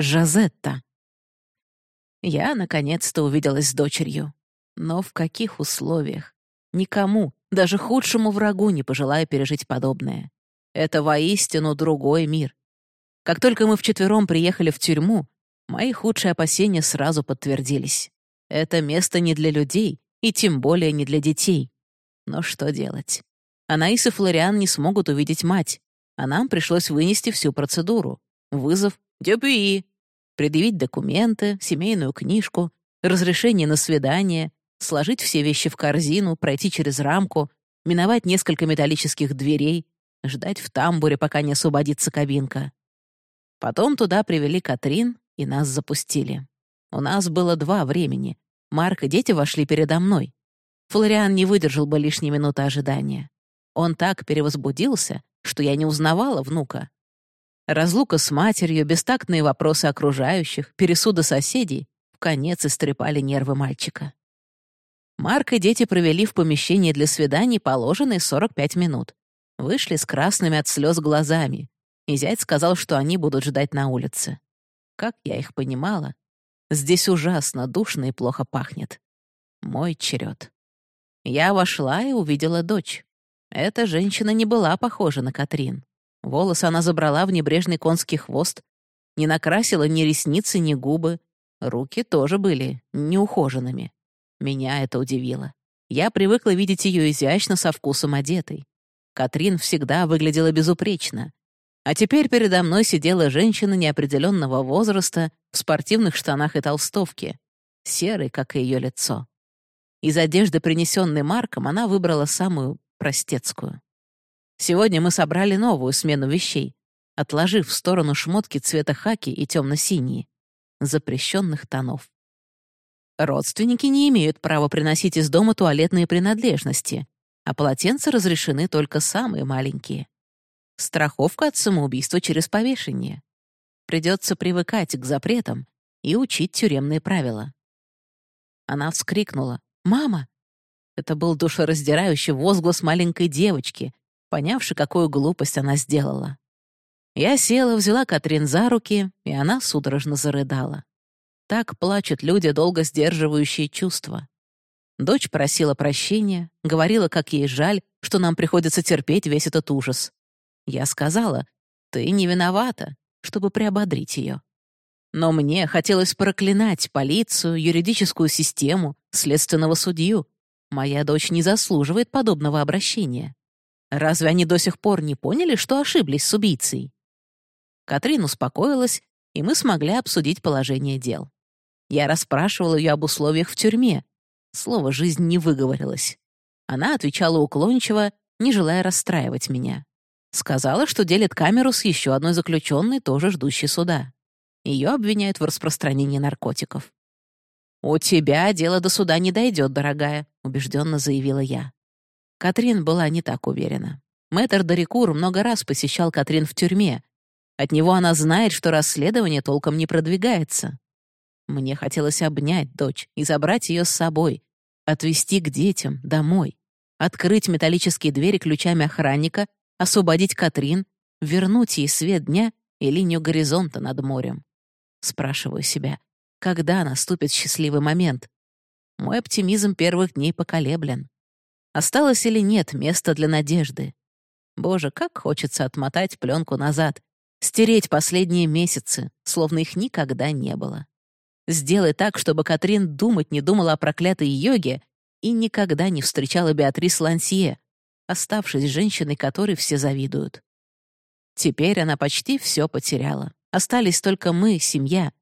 Жазетта. Я наконец-то увиделась с дочерью. Но в каких условиях? Никому, даже худшему врагу не пожелаю пережить подобное. Это воистину другой мир. Как только мы вчетвером приехали в тюрьму, мои худшие опасения сразу подтвердились. Это место не для людей, и тем более не для детей. Но что делать? Анаис и Флориан не смогут увидеть мать, а нам пришлось вынести всю процедуру. Вызов «Дюпюи», предъявить документы, семейную книжку, разрешение на свидание, сложить все вещи в корзину, пройти через рамку, миновать несколько металлических дверей, ждать в тамбуре, пока не освободится кабинка. Потом туда привели Катрин, и нас запустили. У нас было два времени. Марк и дети вошли передо мной. Флориан не выдержал бы лишней минуты ожидания. Он так перевозбудился, что я не узнавала внука. Разлука с матерью, бестактные вопросы окружающих, пересуды соседей в конец истрепали нервы мальчика. Марк и дети провели в помещении для свиданий положенные 45 минут. Вышли с красными от слез глазами, и зять сказал, что они будут ждать на улице. Как я их понимала, здесь ужасно душно и плохо пахнет. Мой черед. Я вошла и увидела дочь. Эта женщина не была похожа на Катрин. Волосы она забрала в небрежный конский хвост, не накрасила ни ресницы, ни губы. Руки тоже были неухоженными. Меня это удивило. Я привыкла видеть ее изящно со вкусом одетой. Катрин всегда выглядела безупречно. А теперь передо мной сидела женщина неопределенного возраста в спортивных штанах и толстовке, серой, как и ее лицо. Из одежды, принесенной Марком, она выбрала самую простецкую. Сегодня мы собрали новую смену вещей, отложив в сторону шмотки цвета хаки и темно-синие, запрещенных тонов. Родственники не имеют права приносить из дома туалетные принадлежности, а полотенца разрешены только самые маленькие. Страховка от самоубийства через повешение. Придется привыкать к запретам и учить тюремные правила. Она вскрикнула. «Мама!» Это был душераздирающий возглас маленькой девочки, понявши, какую глупость она сделала. Я села, взяла Катрин за руки, и она судорожно зарыдала. Так плачут люди, долго сдерживающие чувства. Дочь просила прощения, говорила, как ей жаль, что нам приходится терпеть весь этот ужас. Я сказала, ты не виновата, чтобы приободрить ее. Но мне хотелось проклинать полицию, юридическую систему, следственного судью. Моя дочь не заслуживает подобного обращения. Разве они до сих пор не поняли, что ошиблись с убийцей? Катрин успокоилась, и мы смогли обсудить положение дел. Я расспрашивала ее об условиях в тюрьме. Слово «жизнь» не выговорилось. Она отвечала уклончиво, не желая расстраивать меня. Сказала, что делит камеру с еще одной заключенной, тоже ждущей суда. Ее обвиняют в распространении наркотиков. «У тебя дело до суда не дойдет, дорогая», — убежденно заявила я. Катрин была не так уверена. Мэтр Дарикур много раз посещал Катрин в тюрьме. От него она знает, что расследование толком не продвигается. Мне хотелось обнять дочь и забрать ее с собой, отвезти к детям, домой, открыть металлические двери ключами охранника, освободить Катрин, вернуть ей свет дня и линию горизонта над морем. Спрашиваю себя, когда наступит счастливый момент? Мой оптимизм первых дней поколеблен. Осталось или нет места для надежды? Боже, как хочется отмотать пленку назад, стереть последние месяцы, словно их никогда не было. Сделай так, чтобы Катрин думать не думала о проклятой йоге и никогда не встречала Беатрис Лансье, оставшись женщиной, которой все завидуют. Теперь она почти все потеряла. Остались только мы, семья.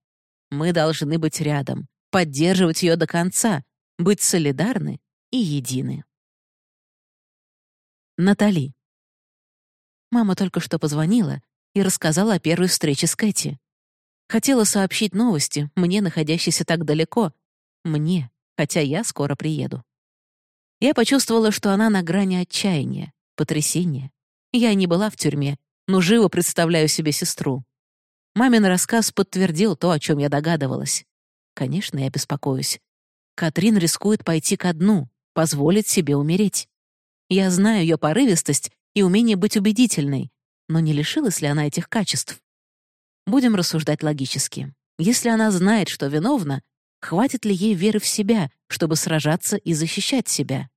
Мы должны быть рядом, поддерживать ее до конца, быть солидарны и едины. Натали. Мама только что позвонила и рассказала о первой встрече с Кэти. Хотела сообщить новости, мне, находящейся так далеко. Мне, хотя я скоро приеду. Я почувствовала, что она на грани отчаяния, потрясения. Я не была в тюрьме, но живо представляю себе сестру. Мамин рассказ подтвердил то, о чем я догадывалась. Конечно, я беспокоюсь. Катрин рискует пойти ко дну, позволит себе умереть. Я знаю ее порывистость и умение быть убедительной, но не лишилась ли она этих качеств? Будем рассуждать логически. Если она знает, что виновна, хватит ли ей веры в себя, чтобы сражаться и защищать себя?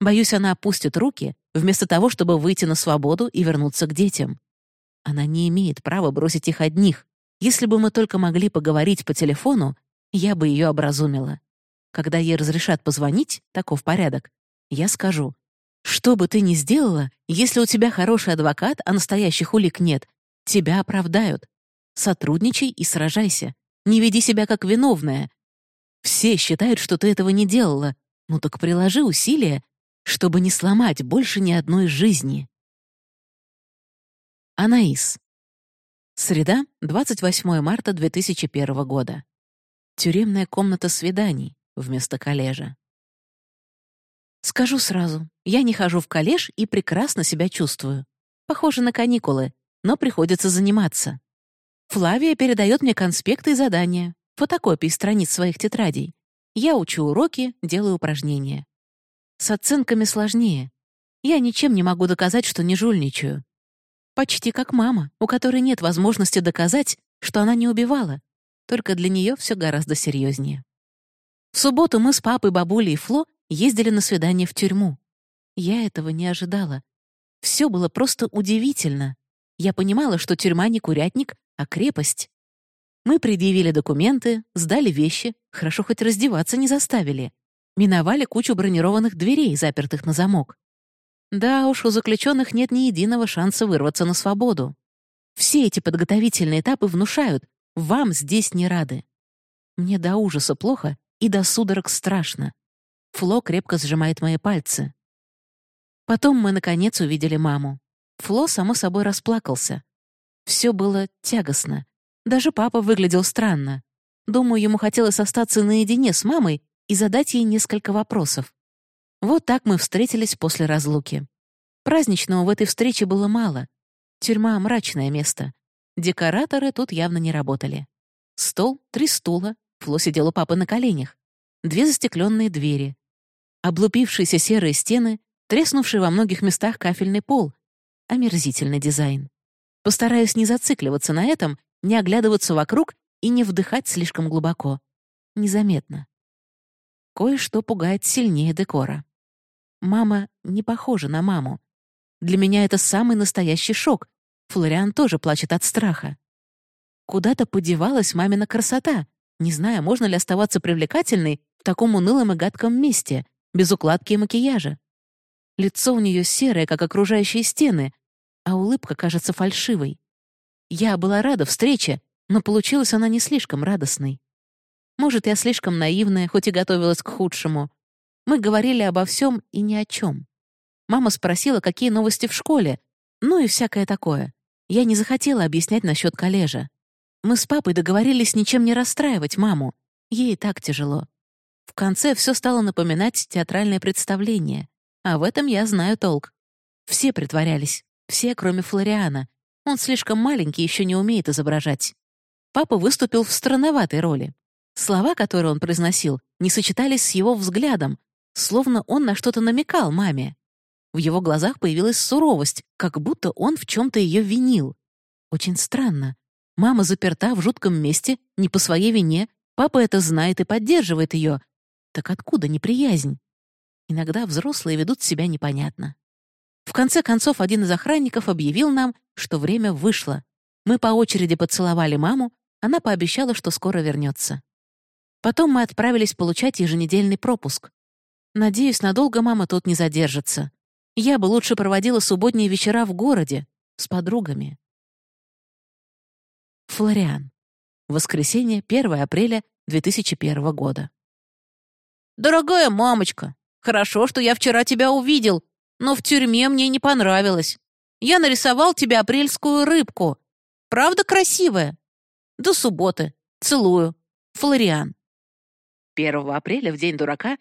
Боюсь, она опустит руки, вместо того, чтобы выйти на свободу и вернуться к детям. Она не имеет права бросить их одних. Если бы мы только могли поговорить по телефону, я бы ее образумила. Когда ей разрешат позвонить, таков порядок, я скажу, что бы ты ни сделала, если у тебя хороший адвокат, а настоящих улик нет, тебя оправдают. Сотрудничай и сражайся. Не веди себя как виновная. Все считают, что ты этого не делала. Ну так приложи усилия, чтобы не сломать больше ни одной жизни. Анаис. Среда, 28 марта 2001 года. Тюремная комната свиданий вместо коллежа. Скажу сразу, я не хожу в коллеж и прекрасно себя чувствую. Похоже на каникулы, но приходится заниматься. Флавия передает мне конспекты и задания, фотокопии страниц своих тетрадей. Я учу уроки, делаю упражнения. С оценками сложнее. Я ничем не могу доказать, что не жульничаю. Почти как мама, у которой нет возможности доказать, что она не убивала. Только для нее все гораздо серьезнее. В субботу мы с папой, бабулей и Фло ездили на свидание в тюрьму. Я этого не ожидала. Все было просто удивительно. Я понимала, что тюрьма не курятник, а крепость. Мы предъявили документы, сдали вещи, хорошо хоть раздеваться не заставили. Миновали кучу бронированных дверей, запертых на замок. Да уж, у заключенных нет ни единого шанса вырваться на свободу. Все эти подготовительные этапы внушают, вам здесь не рады. Мне до ужаса плохо и до судорог страшно. Фло крепко сжимает мои пальцы. Потом мы, наконец, увидели маму. Фло, само собой, расплакался. Все было тягостно. Даже папа выглядел странно. Думаю, ему хотелось остаться наедине с мамой и задать ей несколько вопросов. Вот так мы встретились после разлуки. Праздничного в этой встрече было мало. Тюрьма — мрачное место. Декораторы тут явно не работали. Стол, три стула, Фло сидел у папы на коленях. Две застекленные двери. Облупившиеся серые стены, треснувший во многих местах кафельный пол. Омерзительный дизайн. Постараюсь не зацикливаться на этом, не оглядываться вокруг и не вдыхать слишком глубоко. Незаметно. Кое-что пугает сильнее декора. Мама не похожа на маму. Для меня это самый настоящий шок. Флориан тоже плачет от страха. Куда-то подевалась мамина красота, не зная, можно ли оставаться привлекательной в таком унылом и гадком месте, без укладки и макияжа. Лицо у нее серое, как окружающие стены, а улыбка кажется фальшивой. Я была рада встрече, но получилась она не слишком радостной. Может, я слишком наивная, хоть и готовилась к худшему. Мы говорили обо всем и ни о чем. Мама спросила, какие новости в школе, ну и всякое такое. Я не захотела объяснять насчет коллежа. Мы с папой договорились ничем не расстраивать маму. Ей так тяжело. В конце все стало напоминать театральное представление. А в этом я знаю толк. Все притворялись. Все, кроме Флориана. Он слишком маленький, еще не умеет изображать. Папа выступил в странноватой роли. Слова, которые он произносил, не сочетались с его взглядом, словно он на что-то намекал маме. В его глазах появилась суровость, как будто он в чем-то ее винил. Очень странно. Мама заперта в жутком месте, не по своей вине, папа это знает и поддерживает ее. Так откуда неприязнь? Иногда взрослые ведут себя непонятно. В конце концов, один из охранников объявил нам, что время вышло. Мы по очереди поцеловали маму, она пообещала, что скоро вернется. Потом мы отправились получать еженедельный пропуск. Надеюсь, надолго мама тут не задержится. Я бы лучше проводила субботние вечера в городе, с подругами. Флориан. Воскресенье, 1 апреля 2001 года. «Дорогая мамочка, хорошо, что я вчера тебя увидел, но в тюрьме мне не понравилось. Я нарисовал тебе апрельскую рыбку. Правда красивая? До субботы. Целую. Флориан». 1 апреля, в День дурака,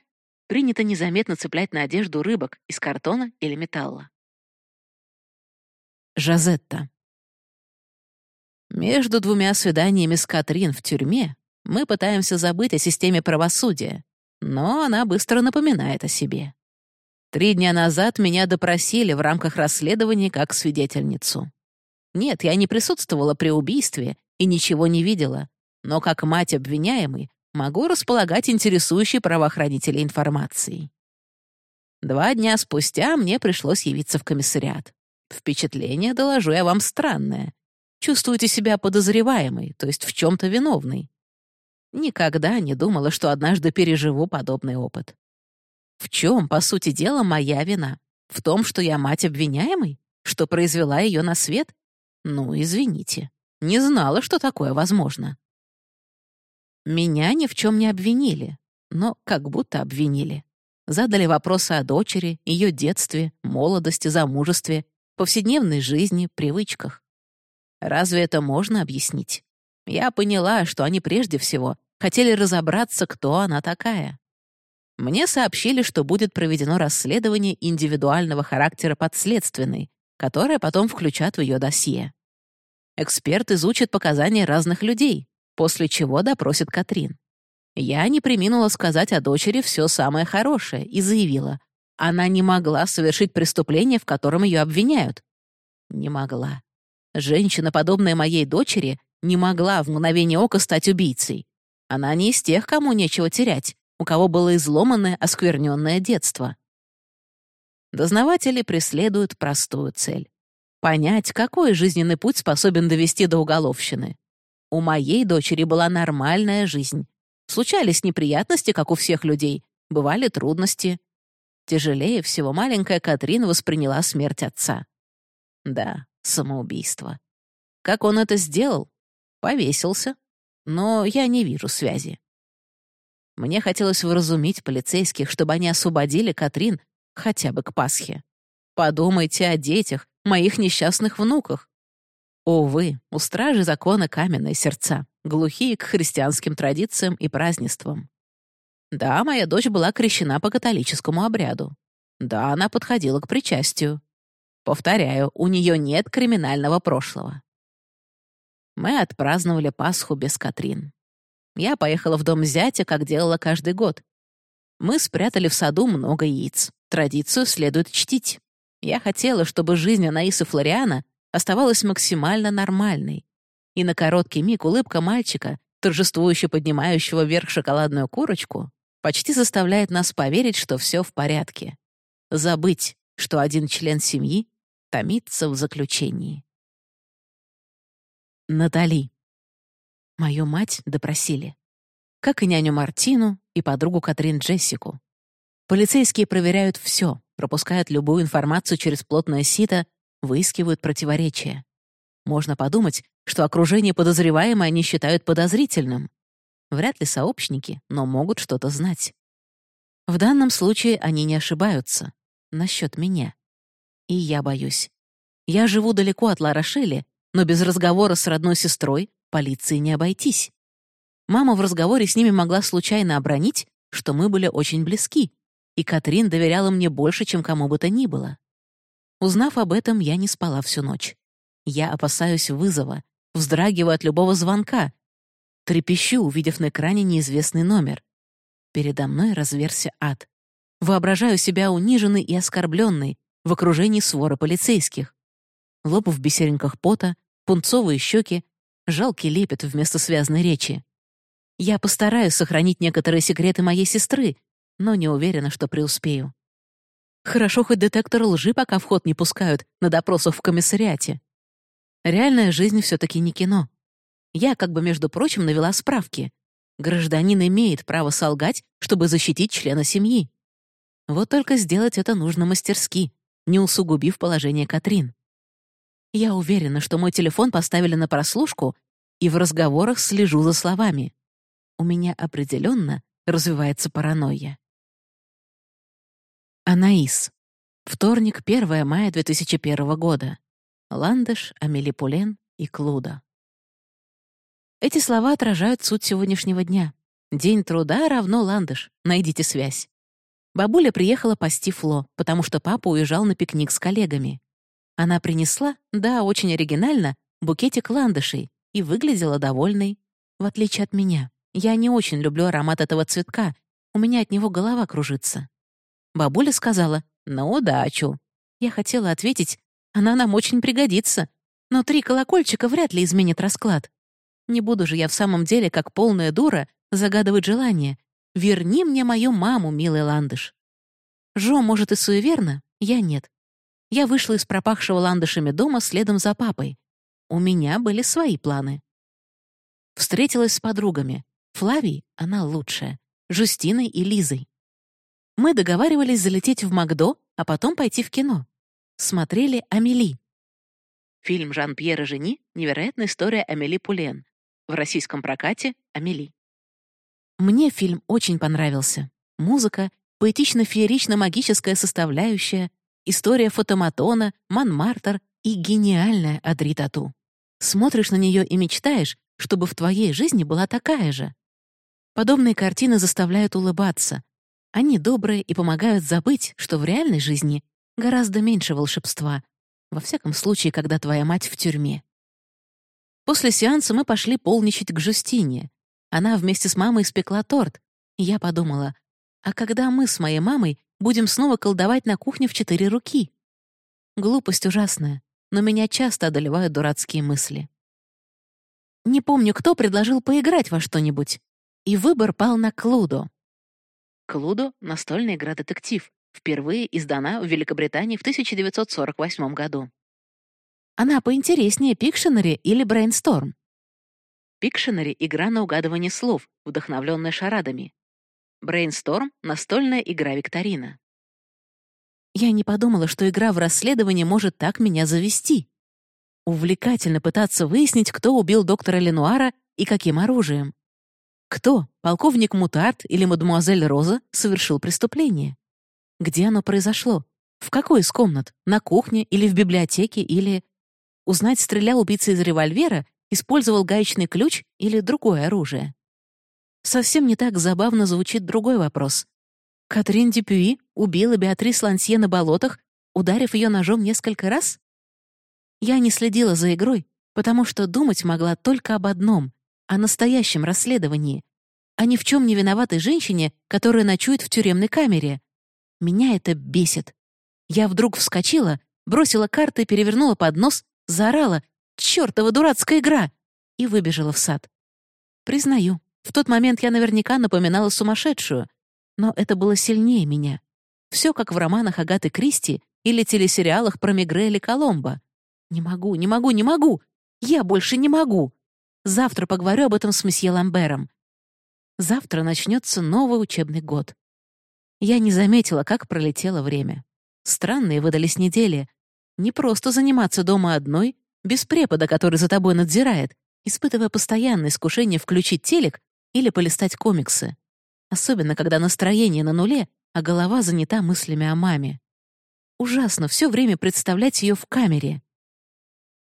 принято незаметно цеплять на одежду рыбок из картона или металла. Жазетта. Между двумя свиданиями с Катрин в тюрьме мы пытаемся забыть о системе правосудия, но она быстро напоминает о себе. Три дня назад меня допросили в рамках расследования как свидетельницу. Нет, я не присутствовала при убийстве и ничего не видела, но как мать обвиняемой могу располагать интересующей правоохранителей информацией. Два дня спустя мне пришлось явиться в комиссариат. Впечатление, доложу я вам, странное. Чувствуете себя подозреваемой, то есть в чем-то виновной. Никогда не думала, что однажды переживу подобный опыт. В чем, по сути дела, моя вина? В том, что я мать обвиняемой? Что произвела ее на свет? Ну, извините. Не знала, что такое возможно. Меня ни в чем не обвинили, но как будто обвинили. Задали вопросы о дочери, ее детстве, молодости, замужестве, повседневной жизни, привычках. Разве это можно объяснить? Я поняла, что они прежде всего хотели разобраться, кто она такая. Мне сообщили, что будет проведено расследование индивидуального характера подследственной, которое потом включат в ее досье. Эксперт изучит показания разных людей, после чего допросит Катрин. Я не приминула сказать о дочери все самое хорошее и заявила, она не могла совершить преступление, в котором ее обвиняют. Не могла. Женщина, подобная моей дочери, не могла в мгновение ока стать убийцей. Она не из тех, кому нечего терять, у кого было изломанное, оскверненное детство. Дознаватели преследуют простую цель — понять, какой жизненный путь способен довести до уголовщины. У моей дочери была нормальная жизнь. Случались неприятности, как у всех людей, бывали трудности. Тяжелее всего маленькая Катрин восприняла смерть отца. Да, самоубийство. Как он это сделал? Повесился. Но я не вижу связи. Мне хотелось вразумить полицейских, чтобы они освободили Катрин хотя бы к Пасхе. Подумайте о детях, моих несчастных внуках. Увы, у стражи закона каменные сердца, глухие к христианским традициям и празднествам. Да, моя дочь была крещена по католическому обряду. Да, она подходила к причастию. Повторяю, у нее нет криминального прошлого. Мы отпраздновали Пасху без Катрин. Я поехала в дом зятя, как делала каждый год. Мы спрятали в саду много яиц. Традицию следует чтить. Я хотела, чтобы жизнь Анаисы Флориана оставалась максимально нормальной. И на короткий миг улыбка мальчика, торжествующе поднимающего вверх шоколадную курочку, почти заставляет нас поверить, что все в порядке. Забыть, что один член семьи томится в заключении. Натали. Мою мать допросили. Как и няню Мартину и подругу Катрин Джессику. Полицейские проверяют все, пропускают любую информацию через плотное сито, выискивают противоречия. Можно подумать, что окружение подозреваемой они считают подозрительным. Вряд ли сообщники, но могут что-то знать. В данном случае они не ошибаются. Насчет меня. И я боюсь. Я живу далеко от Ларошели, но без разговора с родной сестрой полиции не обойтись. Мама в разговоре с ними могла случайно обронить, что мы были очень близки, и Катрин доверяла мне больше, чем кому бы то ни было. Узнав об этом, я не спала всю ночь. Я опасаюсь вызова, вздрагиваю от любого звонка, трепещу, увидев на экране неизвестный номер. Передо мной разверся ад. Воображаю себя униженной и оскорбленной в окружении свора полицейских. Лоб в бисеринках пота, пунцовые щеки, жалкий лепет вместо связной речи. Я постараюсь сохранить некоторые секреты моей сестры, но не уверена, что преуспею. Хорошо, хоть детектор лжи пока в ход не пускают на допросах в комиссариате. Реальная жизнь все таки не кино. Я, как бы, между прочим, навела справки. Гражданин имеет право солгать, чтобы защитить члена семьи. Вот только сделать это нужно мастерски, не усугубив положение Катрин. Я уверена, что мой телефон поставили на прослушку, и в разговорах слежу за словами. У меня определенно развивается паранойя. Анаис. Вторник, 1 мая 2001 года. Ландыш, Амели Пулен и Клуда. Эти слова отражают суть сегодняшнего дня. День труда равно ландыш. Найдите связь. Бабуля приехала пасти Фло, потому что папа уезжал на пикник с коллегами. Она принесла, да, очень оригинально, букетик ландышей и выглядела довольной, в отличие от меня. Я не очень люблю аромат этого цветка, у меня от него голова кружится. Бабуля сказала «На удачу». Я хотела ответить «Она нам очень пригодится», Но три колокольчика вряд ли изменят расклад. Не буду же я в самом деле, как полная дура, загадывать желание. Верни мне мою маму, милый ландыш. Жо, может, и суеверно, я нет. Я вышла из пропахшего ландышами дома следом за папой. У меня были свои планы. Встретилась с подругами. Флавией — она лучшая. Жустиной и Лизой. Мы договаривались залететь в Макдо, а потом пойти в кино. Смотрели «Амели». Фильм Жан-Пьера Жени «Невероятная история Амели Пулен». В российском прокате «Амели». Мне фильм очень понравился. Музыка, поэтично-феерично-магическая составляющая, история фотоматона, Манмартер и гениальная Адри Тату. Смотришь на нее и мечтаешь, чтобы в твоей жизни была такая же. Подобные картины заставляют улыбаться. Они добрые и помогают забыть, что в реальной жизни гораздо меньше волшебства, во всяком случае, когда твоя мать в тюрьме. После сеанса мы пошли полничать к Жустине. Она вместе с мамой испекла торт, я подумала, а когда мы с моей мамой будем снова колдовать на кухне в четыре руки? Глупость ужасная, но меня часто одолевают дурацкие мысли. Не помню, кто предложил поиграть во что-нибудь, и выбор пал на Клудо. Клудо — настольная игра-детектив, впервые издана в Великобритании в 1948 году. Она поинтереснее Пикшенери или Брейнсторм. Пикшенери — игра на угадывание слов, вдохновленная шарадами. Брейнсторм — настольная игра-викторина. Я не подумала, что игра в расследование может так меня завести. Увлекательно пытаться выяснить, кто убил доктора Ленуара и каким оружием. Кто, полковник Мутарт или мадемуазель Роза, совершил преступление? Где оно произошло? В какой из комнат? На кухне или в библиотеке или... Узнать, стрелял убийца из револьвера, использовал гаечный ключ или другое оружие. Совсем не так забавно звучит другой вопрос. Катрин Дюпюи убила Беатрис Лансье на болотах, ударив ее ножом несколько раз? Я не следила за игрой, потому что думать могла только об одном — о настоящем расследовании, а ни в чем не виноватой женщине, которая ночует в тюремной камере. Меня это бесит. Я вдруг вскочила, бросила карты, перевернула поднос, заорала «Чёртова дурацкая игра!» и выбежала в сад. Признаю, в тот момент я наверняка напоминала сумасшедшую, но это было сильнее меня. Все как в романах Агаты Кристи или телесериалах про Мегре или Коломбо. Не могу, не могу, не могу! Я больше не могу! Завтра поговорю об этом с месье Ламбером. Завтра начнется новый учебный год. Я не заметила, как пролетело время. Странные выдались недели. Не просто заниматься дома одной, без препода, который за тобой надзирает, испытывая постоянное искушение включить телек или полистать комиксы. Особенно, когда настроение на нуле, а голова занята мыслями о маме. Ужасно все время представлять ее в камере.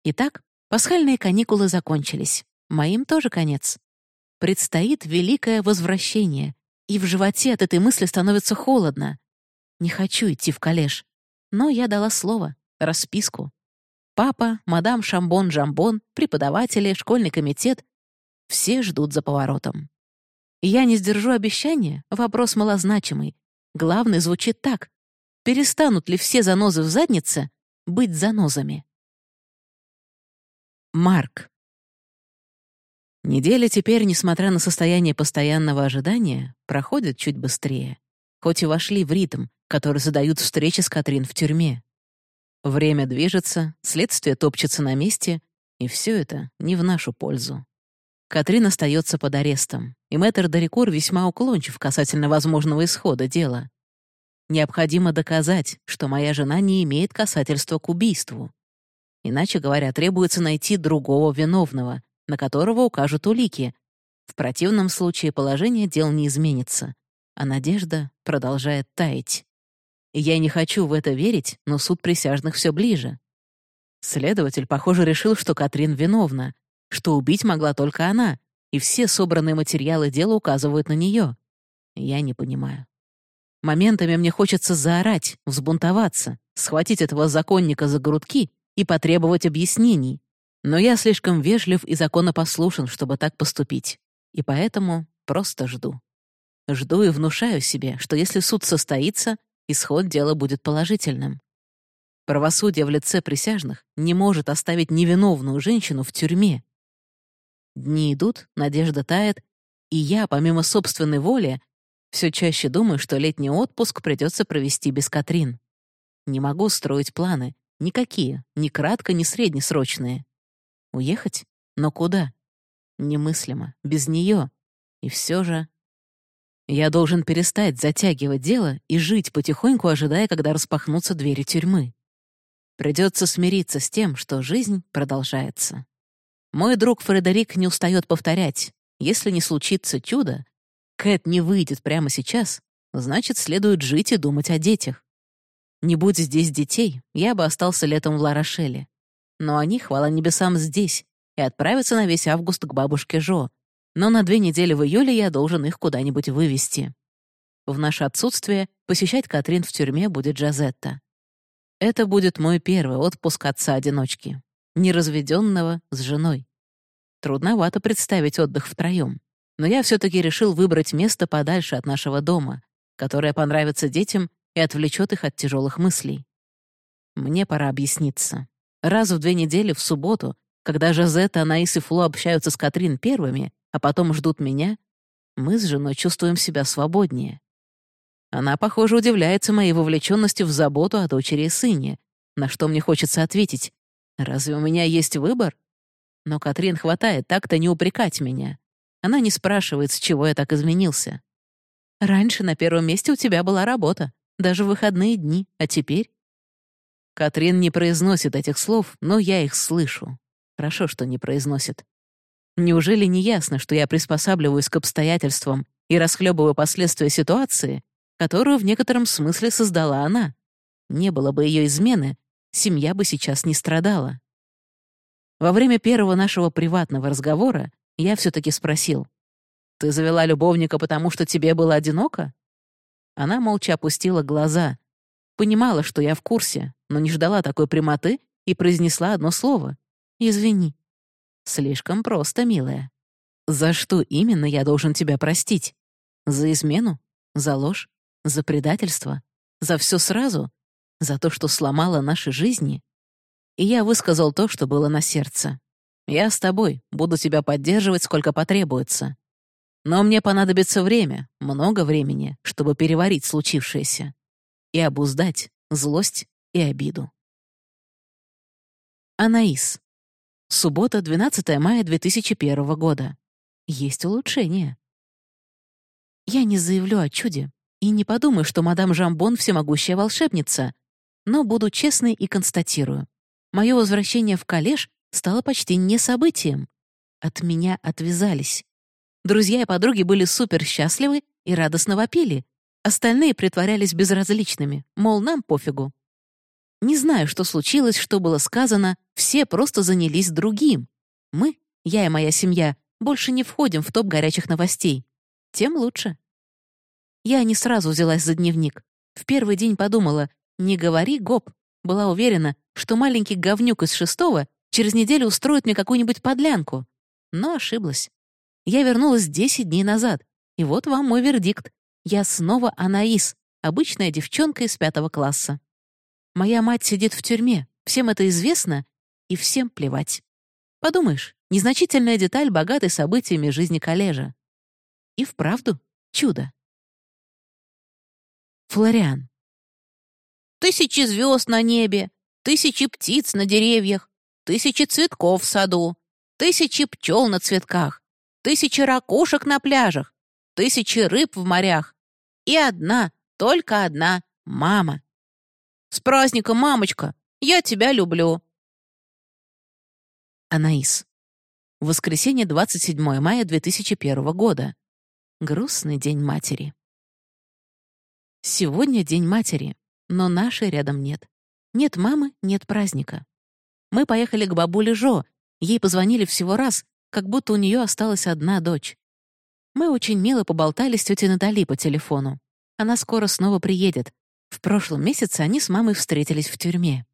Итак, пасхальные каникулы закончились. Моим тоже конец. Предстоит великое возвращение, и в животе от этой мысли становится холодно. Не хочу идти в коллеж. Но я дала слово, расписку. Папа, мадам Шамбон-Жамбон, преподаватели, школьный комитет все ждут за поворотом. Я не сдержу обещания, вопрос малозначимый. Главный звучит так. Перестанут ли все занозы в заднице быть занозами? Марк. Неделя теперь, несмотря на состояние постоянного ожидания, проходит чуть быстрее, хоть и вошли в ритм, который задают встречи с Катрин в тюрьме. Время движется, следствие топчется на месте, и все это не в нашу пользу. Катрин остается под арестом, и мэтр Дарикур весьма уклончив касательно возможного исхода дела. Необходимо доказать, что моя жена не имеет касательства к убийству. Иначе говоря, требуется найти другого виновного, на которого укажут улики. В противном случае положение дел не изменится, а надежда продолжает таять. Я не хочу в это верить, но суд присяжных все ближе. Следователь, похоже, решил, что Катрин виновна, что убить могла только она, и все собранные материалы дела указывают на нее. Я не понимаю. Моментами мне хочется заорать, взбунтоваться, схватить этого законника за грудки и потребовать объяснений. Но я слишком вежлив и законопослушен, чтобы так поступить. И поэтому просто жду. Жду и внушаю себе, что если суд состоится, исход дела будет положительным. Правосудие в лице присяжных не может оставить невиновную женщину в тюрьме. Дни идут, надежда тает, и я, помимо собственной воли, все чаще думаю, что летний отпуск придется провести без Катрин. Не могу строить планы. Никакие. Ни кратко, ни среднесрочные. Уехать? Но куда? Немыслимо. Без нее. И все же... Я должен перестать затягивать дело и жить потихоньку, ожидая, когда распахнутся двери тюрьмы. Придется смириться с тем, что жизнь продолжается. Мой друг Фредерик не устает повторять. Если не случится чудо, Кэт не выйдет прямо сейчас, значит, следует жить и думать о детях. Не будь здесь детей, я бы остался летом в Ларошеле. Но они, хвала небесам, здесь и отправятся на весь август к бабушке Жо. Но на две недели в июле я должен их куда-нибудь вывести. В наше отсутствие посещать Катрин в тюрьме будет Джазетта. Это будет мой первый отпуск отца-одиночки, неразведенного с женой. Трудновато представить отдых втроем, но я все таки решил выбрать место подальше от нашего дома, которое понравится детям и отвлечет их от тяжелых мыслей. Мне пора объясниться. Раз в две недели в субботу, когда Жазета, Анаис и Фло общаются с Катрин первыми, а потом ждут меня, мы с женой чувствуем себя свободнее. Она, похоже, удивляется моей вовлеченности в заботу о дочери и сыне, на что мне хочется ответить. Разве у меня есть выбор? Но Катрин хватает так-то не упрекать меня. Она не спрашивает, с чего я так изменился. Раньше на первом месте у тебя была работа, даже в выходные дни, а теперь? Катрин не произносит этих слов, но я их слышу. Хорошо, что не произносит. Неужели не ясно, что я приспосабливаюсь к обстоятельствам и расхлебываю последствия ситуации, которую в некотором смысле создала она? Не было бы ее измены, семья бы сейчас не страдала. Во время первого нашего приватного разговора я все таки спросил, «Ты завела любовника, потому что тебе было одиноко?» Она молча опустила глаза. Понимала, что я в курсе, но не ждала такой прямоты и произнесла одно слово. «Извини». «Слишком просто, милая. За что именно я должен тебя простить? За измену? За ложь? За предательство? За все сразу? За то, что сломала наши жизни?» И я высказал то, что было на сердце. «Я с тобой, буду тебя поддерживать, сколько потребуется. Но мне понадобится время, много времени, чтобы переварить случившееся и обуздать злость и обиду. Анаис. Суббота, 12 мая 2001 года. Есть улучшение. Я не заявлю о чуде и не подумаю, что мадам Жамбон всемогущая волшебница, но буду честной и констатирую. Мое возвращение в коллеж стало почти не событием. От меня отвязались. Друзья и подруги были супер счастливы и радостно вопили. Остальные притворялись безразличными, мол, нам пофигу. Не знаю, что случилось, что было сказано, все просто занялись другим. Мы, я и моя семья, больше не входим в топ горячих новостей. Тем лучше. Я не сразу взялась за дневник. В первый день подумала, не говори, гоп. Была уверена, что маленький говнюк из шестого через неделю устроит мне какую-нибудь подлянку. Но ошиблась. Я вернулась 10 дней назад, и вот вам мой вердикт. Я снова Анаис, обычная девчонка из пятого класса. Моя мать сидит в тюрьме, всем это известно, и всем плевать. Подумаешь, незначительная деталь, богатой событиями жизни коллежа. И вправду чудо. Флориан. Тысячи звезд на небе, тысячи птиц на деревьях, тысячи цветков в саду, тысячи пчел на цветках, тысячи ракушек на пляжах, тысячи рыб в морях. И одна, только одна мама. С праздником, мамочка! Я тебя люблю. Анаис. Воскресенье, 27 мая 2001 года. Грустный день матери. Сегодня день матери, но нашей рядом нет. Нет мамы, нет праздника. Мы поехали к бабуле Жо. Ей позвонили всего раз, как будто у нее осталась одна дочь. Мы очень мило поболтали с тетей Натали по телефону. Она скоро снова приедет. В прошлом месяце они с мамой встретились в тюрьме.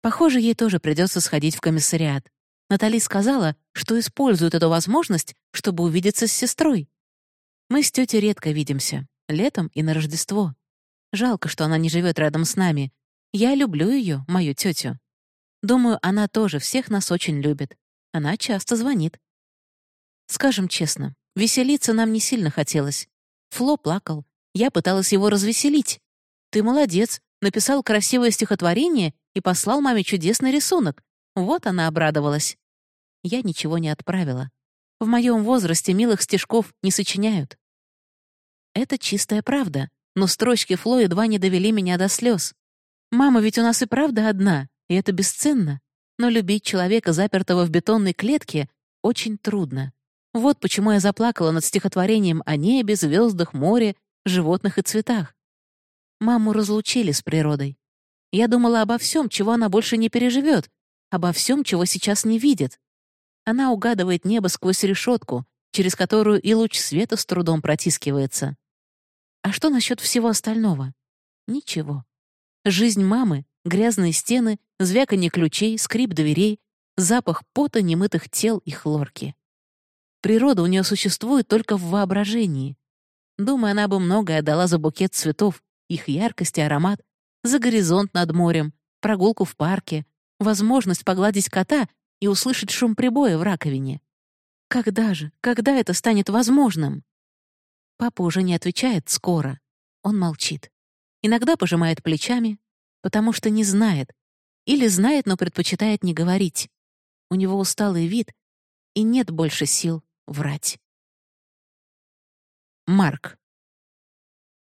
Похоже, ей тоже придется сходить в комиссариат. Натали сказала, что использует эту возможность, чтобы увидеться с сестрой. Мы с тетей редко видимся, летом и на Рождество. Жалко, что она не живет рядом с нами. Я люблю ее, мою тетю. Думаю, она тоже всех нас очень любит. Она часто звонит. Скажем честно, веселиться нам не сильно хотелось. Фло плакал. Я пыталась его развеселить. Ты молодец, написал красивое стихотворение и послал маме чудесный рисунок. Вот она обрадовалась. Я ничего не отправила. В моем возрасте милых стишков не сочиняют. Это чистая правда, но строчки Фло едва не довели меня до слез. Мама ведь у нас и правда одна, и это бесценно. Но любить человека, запертого в бетонной клетке, очень трудно. Вот почему я заплакала над стихотворением о небе, звездах, море, животных и цветах. Маму разлучили с природой. Я думала обо всем, чего она больше не переживет, обо всем, чего сейчас не видит. Она угадывает небо сквозь решетку, через которую и луч света с трудом протискивается. А что насчет всего остального? Ничего. Жизнь мамы, грязные стены, звяканье ключей, скрип дверей, запах пота немытых тел и хлорки. Природа у нее существует только в воображении. Думаю, она бы многое отдала за букет цветов, их яркость и аромат, за горизонт над морем, прогулку в парке, возможность погладить кота и услышать шум прибоя в раковине. Когда же, когда это станет возможным? Папа уже не отвечает «скоро». Он молчит. Иногда пожимает плечами, потому что не знает. Или знает, но предпочитает не говорить. У него усталый вид, и нет больше сил врать. Марк.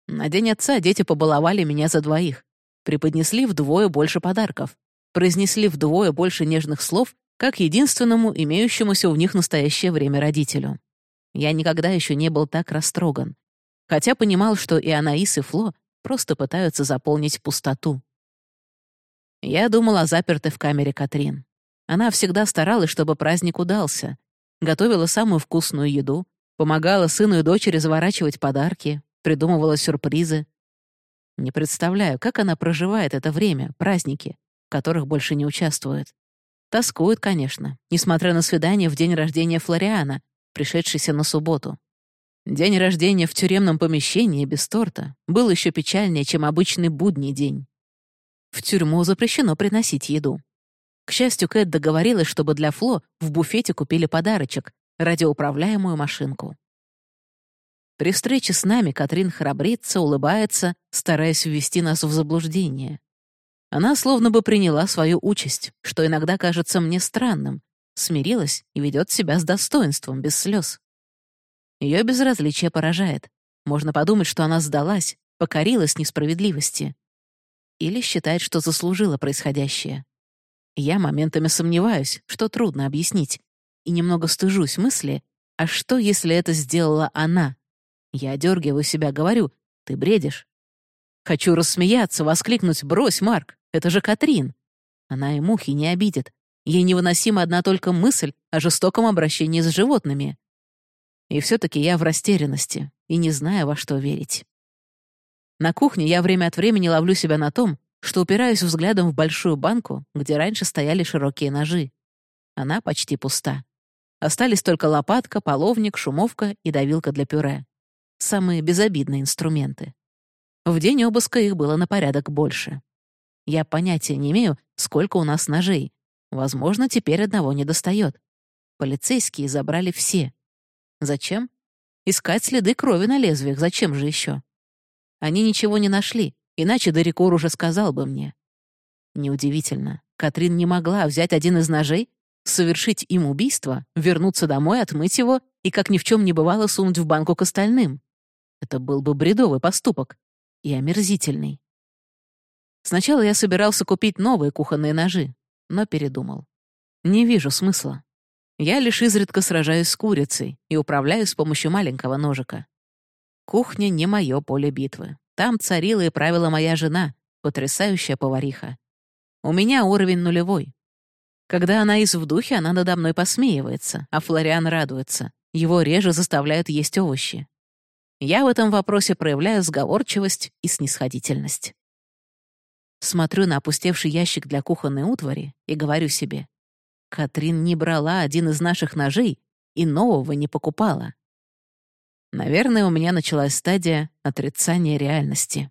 На день отца дети побаловали меня за двоих. Преподнесли вдвое больше подарков. Произнесли вдвое больше нежных слов как единственному имеющемуся у них настоящее время родителю. Я никогда еще не был так растроган, хотя понимал, что и Анаис, и Фло просто пытаются заполнить пустоту. Я думал о запертой в камере Катрин. Она всегда старалась, чтобы праздник удался, готовила самую вкусную еду, помогала сыну и дочери заворачивать подарки, придумывала сюрпризы. Не представляю, как она проживает это время, праздники, в которых больше не участвует. Тоскует, конечно, несмотря на свидание в день рождения Флориана, пришедшийся на субботу. День рождения в тюремном помещении без торта был еще печальнее, чем обычный будний день. В тюрьму запрещено приносить еду. К счастью, Кэт договорилась, чтобы для Фло в буфете купили подарочек — радиоуправляемую машинку. При встрече с нами Катрин храбрится, улыбается, стараясь ввести нас в заблуждение. Она словно бы приняла свою участь, что иногда кажется мне странным, смирилась и ведет себя с достоинством, без слез. Ее безразличие поражает. Можно подумать, что она сдалась, покорилась несправедливости. Или считает, что заслужила происходящее. Я моментами сомневаюсь, что трудно объяснить, и немного стыжусь мысли, а что, если это сделала она? Я одергиваю себя, говорю, ты бредишь. Хочу рассмеяться, воскликнуть «Брось, Марк, это же Катрин!» Она и мухи не обидит. Ей невыносима одна только мысль о жестоком обращении с животными. И все таки я в растерянности и не знаю, во что верить. На кухне я время от времени ловлю себя на том, что упираюсь взглядом в большую банку, где раньше стояли широкие ножи. Она почти пуста. Остались только лопатка, половник, шумовка и давилка для пюре. Самые безобидные инструменты. В день обыска их было на порядок больше. Я понятия не имею, сколько у нас ножей. Возможно, теперь одного не достает. Полицейские забрали все. Зачем? Искать следы крови на лезвиях. Зачем же еще? Они ничего не нашли, иначе Дерикор уже сказал бы мне. Неудивительно. Катрин не могла взять один из ножей, совершить им убийство, вернуться домой, отмыть его и, как ни в чем не бывало, сунуть в банку к остальным. Это был бы бредовый поступок и омерзительный. Сначала я собирался купить новые кухонные ножи, но передумал. Не вижу смысла. Я лишь изредка сражаюсь с курицей и управляю с помощью маленького ножика. Кухня не мое поле битвы. Там царила и правила моя жена, потрясающая повариха. У меня уровень нулевой. Когда она из в духе, она надо мной посмеивается, а Флориан радуется. Его реже заставляют есть овощи. Я в этом вопросе проявляю сговорчивость и снисходительность. Смотрю на опустевший ящик для кухонной утвари и говорю себе, Катрин не брала один из наших ножей и нового не покупала. Наверное, у меня началась стадия отрицания реальности.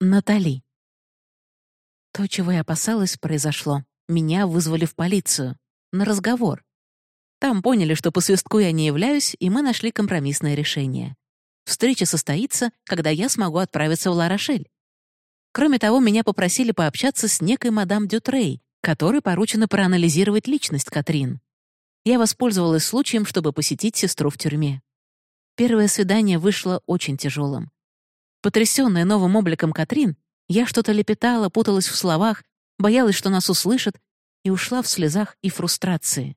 Натали. То, чего я опасалась, произошло. Меня вызвали в полицию. На разговор. Там поняли, что по свистку я не являюсь, и мы нашли компромиссное решение. Встреча состоится, когда я смогу отправиться в Ларошель. Кроме того, меня попросили пообщаться с некой мадам Дютрей, которой поручено проанализировать личность Катрин. Я воспользовалась случаем, чтобы посетить сестру в тюрьме. Первое свидание вышло очень тяжелым. Потрясённая новым обликом Катрин, я что-то лепетала, путалась в словах, боялась, что нас услышат, и ушла в слезах и фрустрации.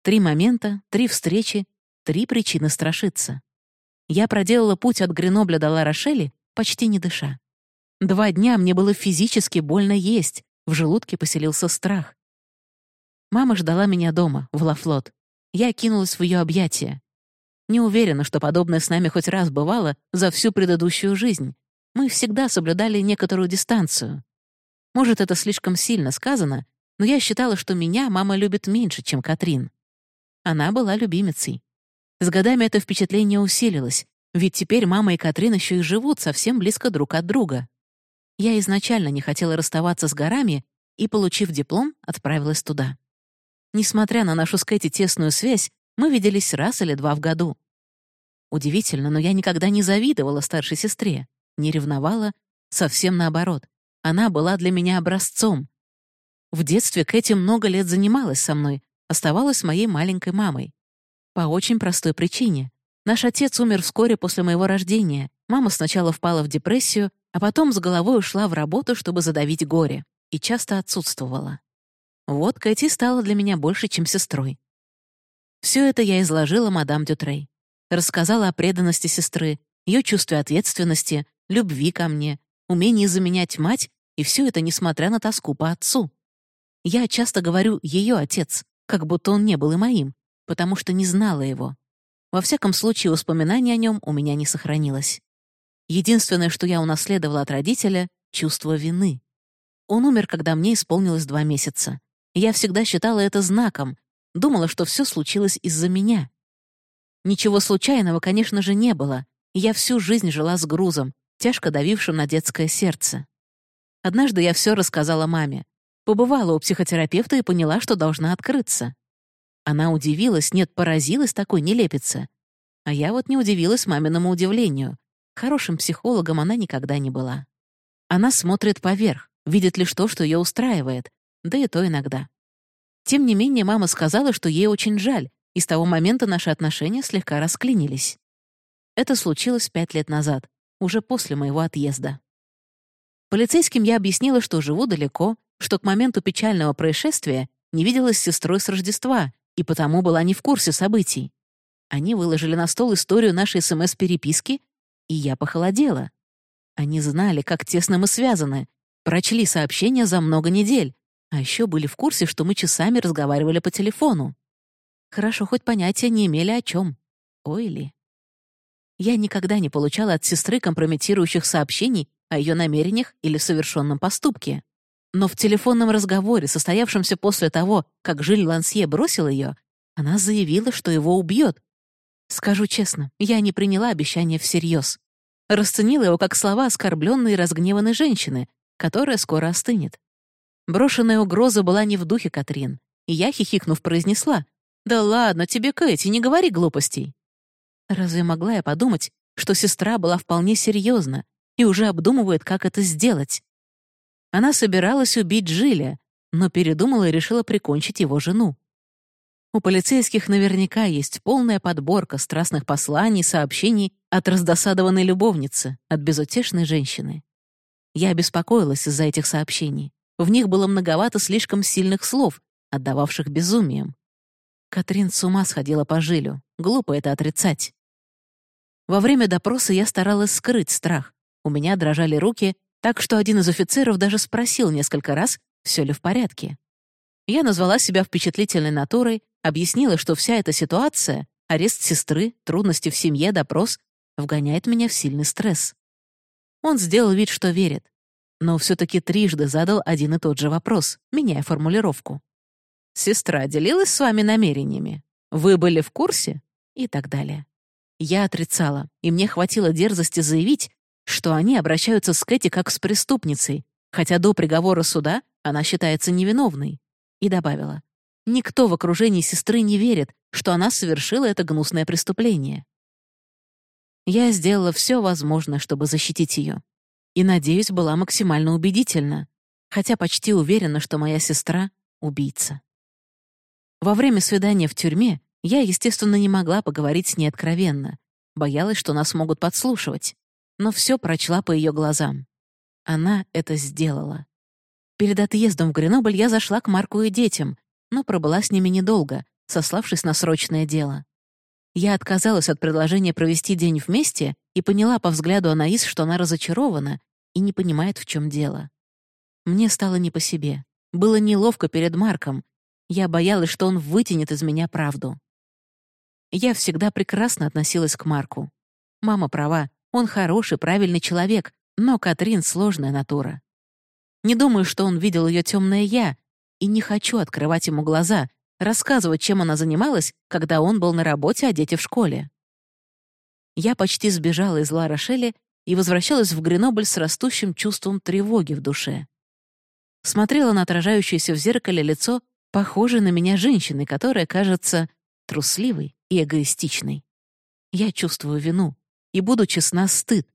Три момента, три встречи, три причины страшиться. Я проделала путь от Гренобля до Ла-Рошели, почти не дыша. Два дня мне было физически больно есть, в желудке поселился страх. Мама ждала меня дома, в Лафлот. Я кинулась в ее объятия. Не уверена, что подобное с нами хоть раз бывало за всю предыдущую жизнь. Мы всегда соблюдали некоторую дистанцию. Может, это слишком сильно сказано, но я считала, что меня мама любит меньше, чем Катрин. Она была любимицей. С годами это впечатление усилилось, ведь теперь мама и Катрин еще и живут совсем близко друг от друга. Я изначально не хотела расставаться с горами и, получив диплом, отправилась туда. Несмотря на нашу с Кэти тесную связь, мы виделись раз или два в году. Удивительно, но я никогда не завидовала старшей сестре, не ревновала, совсем наоборот. Она была для меня образцом. В детстве Кэти много лет занималась со мной, оставалась моей маленькой мамой. По очень простой причине. Наш отец умер вскоре после моего рождения. Мама сначала впала в депрессию, а потом с головой ушла в работу, чтобы задавить горе, и часто отсутствовала. Вот Кэти стала для меня больше, чем сестрой. Все это я изложила мадам Дютрей. Рассказала о преданности сестры, ее чувстве ответственности, любви ко мне, умении заменять мать, и все это несмотря на тоску по отцу. Я часто говорю «ее отец», как будто он не был и моим, потому что не знала его. Во всяком случае, воспоминаний о нем у меня не сохранилось. Единственное, что я унаследовала от родителя — чувство вины. Он умер, когда мне исполнилось два месяца. Я всегда считала это знаком, думала, что все случилось из-за меня. Ничего случайного, конечно же, не было, я всю жизнь жила с грузом, тяжко давившим на детское сердце. Однажды я все рассказала маме. Побывала у психотерапевта и поняла, что должна открыться. Она удивилась, нет, поразилась такой нелепице. А я вот не удивилась маминому удивлению. Хорошим психологом она никогда не была. Она смотрит поверх, видит лишь то, что ее устраивает, да и то иногда. Тем не менее, мама сказала, что ей очень жаль, и с того момента наши отношения слегка расклинились. Это случилось пять лет назад, уже после моего отъезда. Полицейским я объяснила, что живу далеко, что к моменту печального происшествия не виделась с сестрой с Рождества и потому была не в курсе событий. Они выложили на стол историю нашей СМС-переписки и я похолодела. Они знали, как тесно мы связаны, прочли сообщения за много недель, а еще были в курсе, что мы часами разговаривали по телефону. Хорошо, хоть понятия не имели о чем. Ой ли. Я никогда не получала от сестры компрометирующих сообщений о ее намерениях или совершенном поступке. Но в телефонном разговоре, состоявшемся после того, как Жиль Лансье бросил ее, она заявила, что его убьет, Скажу честно, я не приняла обещание всерьез. Расценила его как слова оскорбленной и разгневанной женщины, которая скоро остынет. Брошенная угроза была не в духе Катрин, и я, хихикнув, произнесла, «Да ладно тебе, Кэти, не говори глупостей». Разве могла я подумать, что сестра была вполне серьезна и уже обдумывает, как это сделать? Она собиралась убить Джиля, но передумала и решила прикончить его жену. У полицейских наверняка есть полная подборка страстных посланий, сообщений от раздосадованной любовницы, от безутешной женщины. Я беспокоилась из-за этих сообщений. В них было многовато слишком сильных слов, отдававших безумием. Катрин с ума сходила по жилю. Глупо это отрицать. Во время допроса я старалась скрыть страх. У меня дрожали руки, так что один из офицеров даже спросил несколько раз, все ли в порядке. Я назвала себя впечатлительной натурой, Объяснила, что вся эта ситуация — арест сестры, трудности в семье, допрос — вгоняет меня в сильный стресс. Он сделал вид, что верит, но все таки трижды задал один и тот же вопрос, меняя формулировку. «Сестра делилась с вами намерениями? Вы были в курсе?» И так далее. Я отрицала, и мне хватило дерзости заявить, что они обращаются с Кэти как с преступницей, хотя до приговора суда она считается невиновной. И добавила, никто в окружении сестры не верит, что она совершила это гнусное преступление. Я сделала все возможное, чтобы защитить ее. И, надеюсь, была максимально убедительна, хотя почти уверена, что моя сестра — убийца. Во время свидания в тюрьме я, естественно, не могла поговорить с ней откровенно. Боялась, что нас могут подслушивать. Но все прочла по ее глазам. Она это сделала. Перед отъездом в Гренобль я зашла к Марку и детям, но пробыла с ними недолго, сославшись на срочное дело. Я отказалась от предложения провести день вместе и поняла по взгляду Анаис, что она разочарована и не понимает, в чем дело. Мне стало не по себе. Было неловко перед Марком. Я боялась, что он вытянет из меня правду. Я всегда прекрасно относилась к Марку. Мама права, он хороший, правильный человек, но Катрин — сложная натура. Не думаю, что он видел ее темное «я», и не хочу открывать ему глаза, рассказывать, чем она занималась, когда он был на работе, а дети в школе. Я почти сбежала из Ла-Рошеля и возвращалась в Гренобль с растущим чувством тревоги в душе. Смотрела на отражающееся в зеркале лицо, похожее на меня женщины, которая кажется трусливой и эгоистичной. Я чувствую вину и буду честна стыд.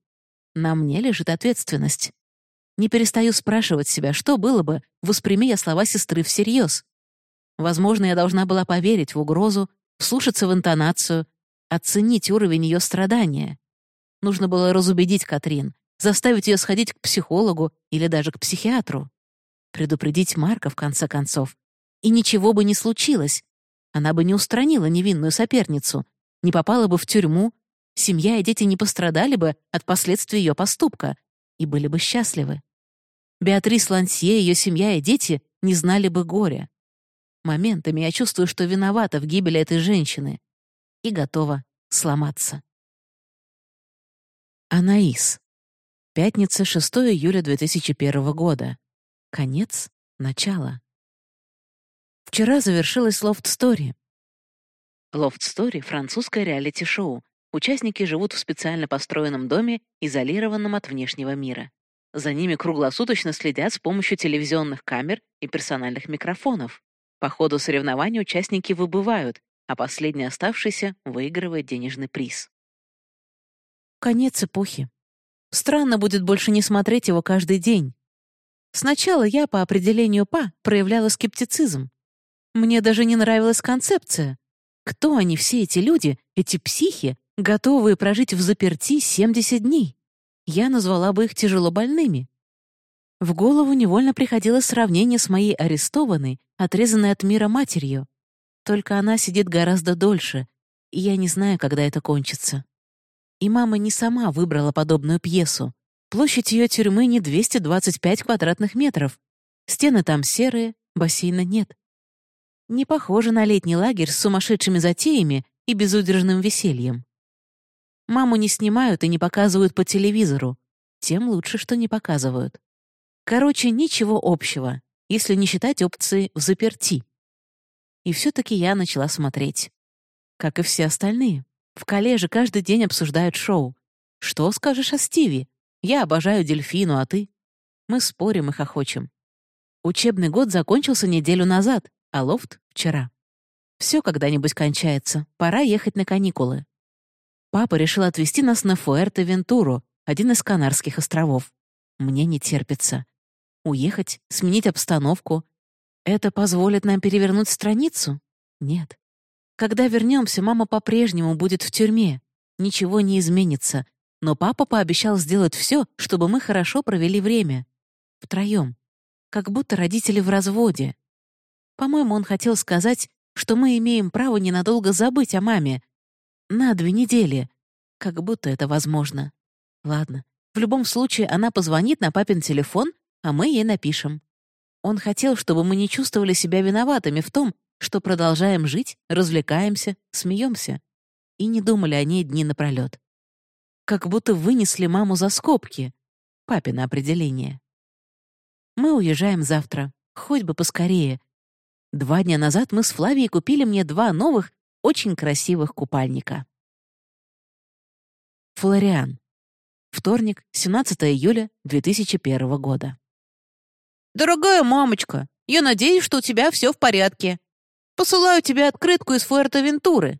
На мне лежит ответственность. Не перестаю спрашивать себя, что было бы, восприми я слова сестры всерьез. Возможно, я должна была поверить в угрозу, вслушаться в интонацию, оценить уровень ее страдания. Нужно было разубедить Катрин, заставить ее сходить к психологу или даже к психиатру. Предупредить Марка, в конце концов. И ничего бы не случилось. Она бы не устранила невинную соперницу, не попала бы в тюрьму, семья и дети не пострадали бы от последствий ее поступка и были бы счастливы. Беатрис Лансье, ее семья и дети не знали бы горя. Моментами я чувствую, что виновата в гибели этой женщины и готова сломаться. Анаис. Пятница, 6 июля 2001 года. Конец, начало. Вчера завершилась лофт-стори. Лофт-стори — французское реалити-шоу. Участники живут в специально построенном доме, изолированном от внешнего мира. За ними круглосуточно следят с помощью телевизионных камер и персональных микрофонов. По ходу соревнований участники выбывают, а последний оставшийся выигрывает денежный приз. Конец эпохи. Странно будет больше не смотреть его каждый день. Сначала я, по определению ПА, проявляла скептицизм. Мне даже не нравилась концепция. Кто они все эти люди, эти психи, готовые прожить в заперти 70 дней? Я назвала бы их тяжело больными. В голову невольно приходило сравнение с моей арестованной, отрезанной от мира матерью. Только она сидит гораздо дольше, и я не знаю, когда это кончится. И мама не сама выбрала подобную пьесу. Площадь ее тюрьмы не 225 квадратных метров. Стены там серые, бассейна нет. Не похоже на летний лагерь с сумасшедшими затеями и безудержным весельем. Маму не снимают и не показывают по телевизору. Тем лучше, что не показывают. Короче, ничего общего, если не считать опции в заперти. И все-таки я начала смотреть. Как и все остальные. В коллеже каждый день обсуждают шоу. Что скажешь о Стиви? Я обожаю дельфину, а ты? Мы спорим и хохочем. Учебный год закончился неделю назад, а лофт — вчера. Все когда-нибудь кончается, пора ехать на каникулы. Папа решил отвезти нас на Фуэрте-Вентуру, один из Канарских островов. Мне не терпится уехать, сменить обстановку. Это позволит нам перевернуть страницу? Нет. Когда вернемся, мама по-прежнему будет в тюрьме. Ничего не изменится. Но папа пообещал сделать все, чтобы мы хорошо провели время. Втроем. Как будто родители в разводе. По-моему, он хотел сказать, что мы имеем право ненадолго забыть о маме. На две недели. Как будто это возможно. Ладно. В любом случае, она позвонит на папин телефон а мы ей напишем. Он хотел, чтобы мы не чувствовали себя виноватыми в том, что продолжаем жить, развлекаемся, смеемся. И не думали о ней дни напролет. Как будто вынесли маму за скобки. Папино определение. Мы уезжаем завтра. Хоть бы поскорее. Два дня назад мы с Флавией купили мне два новых, очень красивых купальника. Флориан. Вторник, 17 июля 2001 года. «Дорогая мамочка, я надеюсь, что у тебя все в порядке. Посылаю тебе открытку из Фуэрто-Вентуры.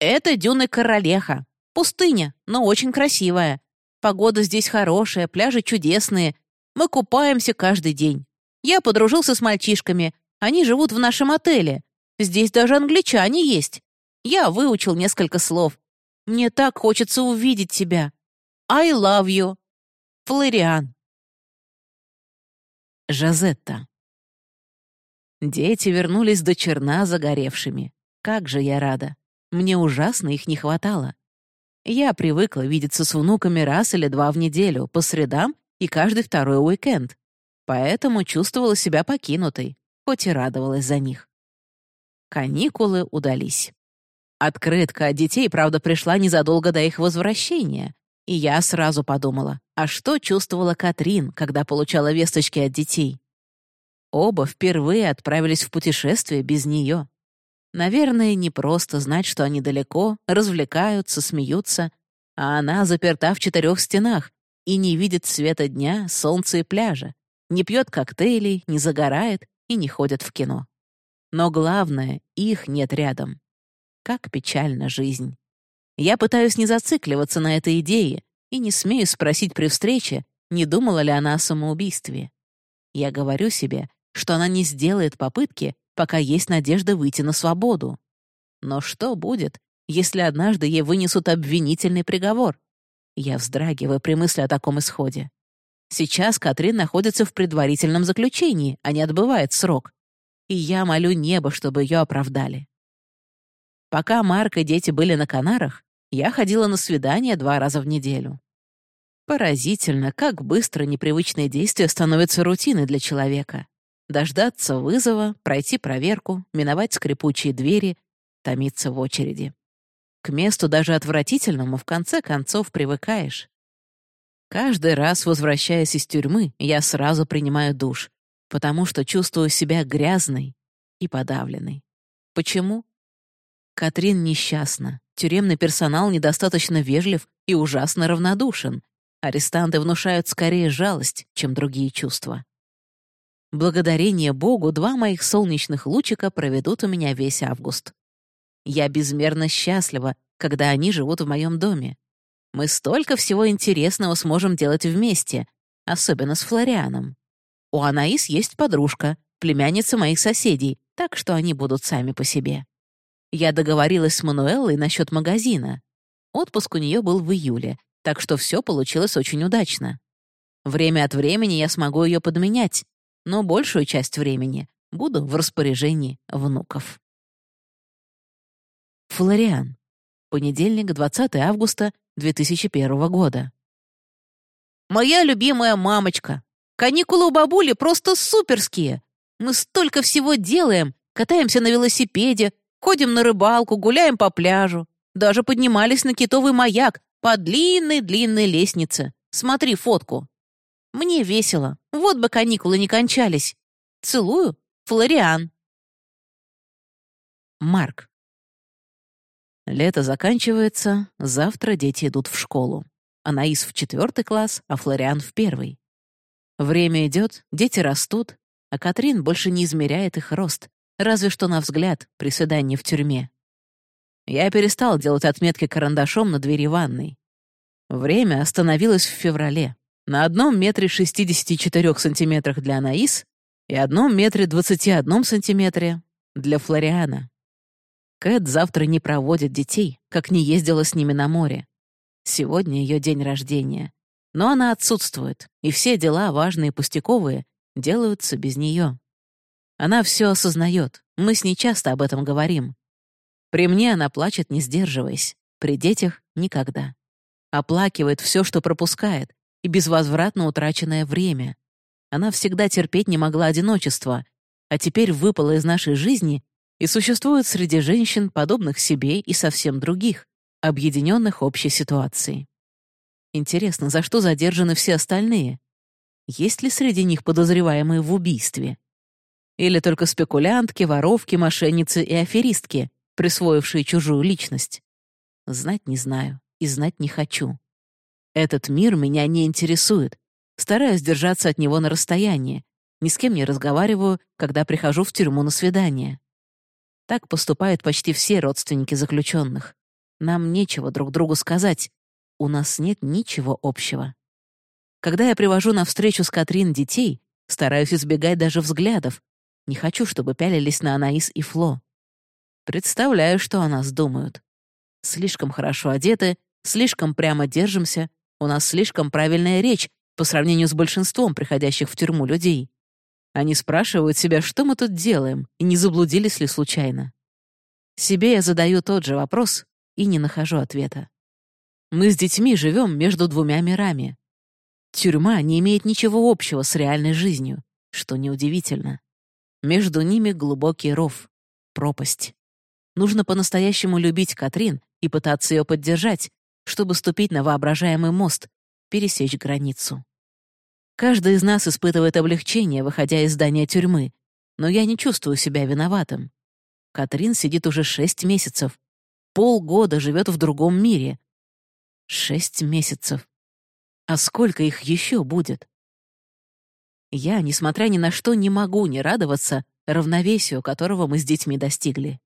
Это дюны Королеха. Пустыня, но очень красивая. Погода здесь хорошая, пляжи чудесные. Мы купаемся каждый день. Я подружился с мальчишками. Они живут в нашем отеле. Здесь даже англичане есть. Я выучил несколько слов. Мне так хочется увидеть тебя. I love you. Флориан. Жазетта. Дети вернулись до черна загоревшими. Как же я рада. Мне ужасно их не хватало. Я привыкла видеться с внуками раз или два в неделю, по средам и каждый второй уикенд. Поэтому чувствовала себя покинутой, хоть и радовалась за них. Каникулы удались. Открытка от детей, правда, пришла незадолго до их возвращения. И я сразу подумала, а что чувствовала Катрин, когда получала весточки от детей? Оба впервые отправились в путешествие без нее. Наверное, не просто знать, что они далеко, развлекаются, смеются, а она заперта в четырех стенах и не видит света дня, солнца и пляжа, не пьет коктейлей, не загорает и не ходит в кино. Но главное, их нет рядом. Как печальна жизнь. Я пытаюсь не зацикливаться на этой идее и не смею спросить при встрече, не думала ли она о самоубийстве. Я говорю себе, что она не сделает попытки, пока есть надежда выйти на свободу. Но что будет, если однажды ей вынесут обвинительный приговор? Я вздрагиваю при мысли о таком исходе. Сейчас Катрин находится в предварительном заключении, а не отбывает срок. И я молю небо, чтобы ее оправдали. Пока Марк и дети были на Канарах, я ходила на свидания два раза в неделю. Поразительно, как быстро непривычные действия становятся рутиной для человека. Дождаться вызова, пройти проверку, миновать скрипучие двери, томиться в очереди. К месту даже отвратительному в конце концов привыкаешь. Каждый раз, возвращаясь из тюрьмы, я сразу принимаю душ, потому что чувствую себя грязной и подавленной. Почему? Катрин несчастна. Тюремный персонал недостаточно вежлив и ужасно равнодушен. Арестанты внушают скорее жалость, чем другие чувства. Благодарение Богу два моих солнечных лучика проведут у меня весь август. Я безмерно счастлива, когда они живут в моем доме. Мы столько всего интересного сможем делать вместе, особенно с Флорианом. У Анаис есть подружка, племянница моих соседей, так что они будут сами по себе. Я договорилась с Мануэллой насчет магазина. Отпуск у нее был в июле, так что все получилось очень удачно. Время от времени я смогу ее подменять, но большую часть времени буду в распоряжении внуков. Флориан. Понедельник, 20 августа 2001 года. «Моя любимая мамочка! Каникулы у бабули просто суперские! Мы столько всего делаем, катаемся на велосипеде, Ходим на рыбалку, гуляем по пляжу. Даже поднимались на китовый маяк по длинной-длинной лестнице. Смотри фотку. Мне весело. Вот бы каникулы не кончались. Целую. Флориан. Марк. Лето заканчивается, завтра дети идут в школу. Анаис в четвертый класс, а Флориан в первый. Время идет, дети растут, а Катрин больше не измеряет их рост, разве что на взгляд при свидании в тюрьме. Я перестал делать отметки карандашом на двери ванной. Время остановилось в феврале. На одном метре 64 сантиметрах для Анаис и одном метре 21 сантиметре для Флориана. Кэт завтра не проводит детей, как не ездила с ними на море. Сегодня ее день рождения. Но она отсутствует, и все дела, важные и пустяковые, делаются без нее. Она все осознает, мы с ней часто об этом говорим. При мне она плачет, не сдерживаясь, при детях — никогда. Оплакивает все, что пропускает, и безвозвратно утраченное время. Она всегда терпеть не могла одиночества, а теперь выпала из нашей жизни и существует среди женщин, подобных себе и совсем других, объединенных общей ситуацией. Интересно, за что задержаны все остальные? Есть ли среди них подозреваемые в убийстве? Или только спекулянтки, воровки, мошенницы и аферистки, присвоившие чужую личность? Знать не знаю и знать не хочу. Этот мир меня не интересует. Стараюсь держаться от него на расстоянии, ни с кем не разговариваю, когда прихожу в тюрьму на свидание. Так поступают почти все родственники заключенных. Нам нечего друг другу сказать. У нас нет ничего общего. Когда я привожу на встречу с Катрин детей, стараюсь избегать даже взглядов. Не хочу, чтобы пялились на Анаис и Фло. Представляю, что о нас думают. Слишком хорошо одеты, слишком прямо держимся, у нас слишком правильная речь по сравнению с большинством приходящих в тюрьму людей. Они спрашивают себя, что мы тут делаем, и не заблудились ли случайно. Себе я задаю тот же вопрос и не нахожу ответа. Мы с детьми живем между двумя мирами. Тюрьма не имеет ничего общего с реальной жизнью, что неудивительно. Между ними глубокий ров, пропасть. Нужно по-настоящему любить Катрин и пытаться ее поддержать, чтобы ступить на воображаемый мост, пересечь границу. Каждый из нас испытывает облегчение, выходя из здания тюрьмы, но я не чувствую себя виноватым. Катрин сидит уже шесть месяцев. Полгода живет в другом мире. Шесть месяцев. А сколько их еще будет? Я, несмотря ни на что, не могу не радоваться равновесию, которого мы с детьми достигли.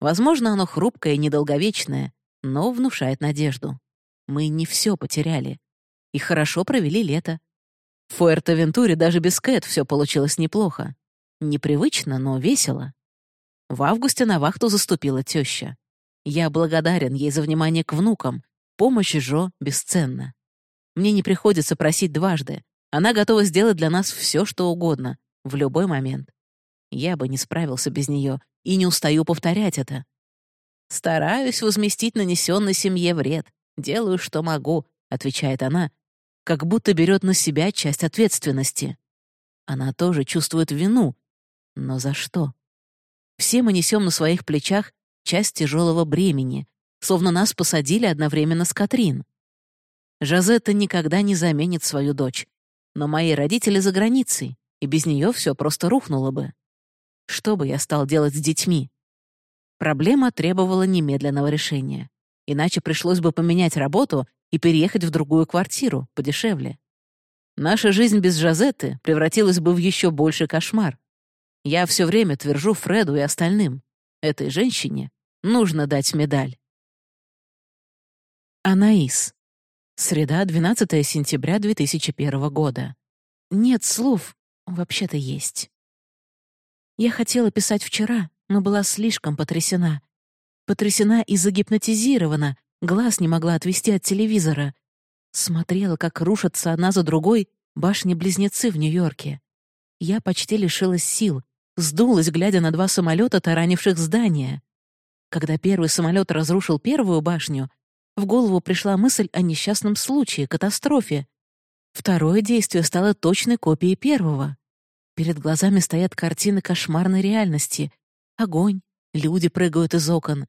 Возможно, оно хрупкое и недолговечное, но внушает надежду. Мы не все потеряли. И хорошо провели лето. В Фуэртовентуре даже без Кэт все получилось неплохо. Непривычно, но весело. В августе на вахту заступила теща. Я благодарен ей за внимание к внукам. Помощь Жо бесценна. Мне не приходится просить дважды. Она готова сделать для нас все, что угодно, в любой момент. Я бы не справился без нее, и не устаю повторять это. «Стараюсь возместить нанесенный семье вред. Делаю, что могу», — отвечает она, как будто берет на себя часть ответственности. Она тоже чувствует вину. Но за что? Все мы несем на своих плечах часть тяжелого бремени, словно нас посадили одновременно с Катрин. Жазетта никогда не заменит свою дочь, но мои родители за границей, и без нее все просто рухнуло бы. Что бы я стал делать с детьми? Проблема требовала немедленного решения. Иначе пришлось бы поменять работу и переехать в другую квартиру, подешевле. Наша жизнь без Жазеты превратилась бы в еще больший кошмар. Я все время твержу Фреду и остальным. Этой женщине нужно дать медаль. Анаис. Среда, 12 сентября 2001 года. Нет слов, вообще-то есть. Я хотела писать вчера, но была слишком потрясена. Потрясена и загипнотизирована, глаз не могла отвести от телевизора. Смотрела, как рушатся одна за другой башни-близнецы в Нью-Йорке. Я почти лишилась сил, сдулась, глядя на два самолета, таранивших здание. Когда первый самолет разрушил первую башню, в голову пришла мысль о несчастном случае, катастрофе. Второе действие стало точной копией первого. Перед глазами стоят картины кошмарной реальности. Огонь, люди прыгают из окон.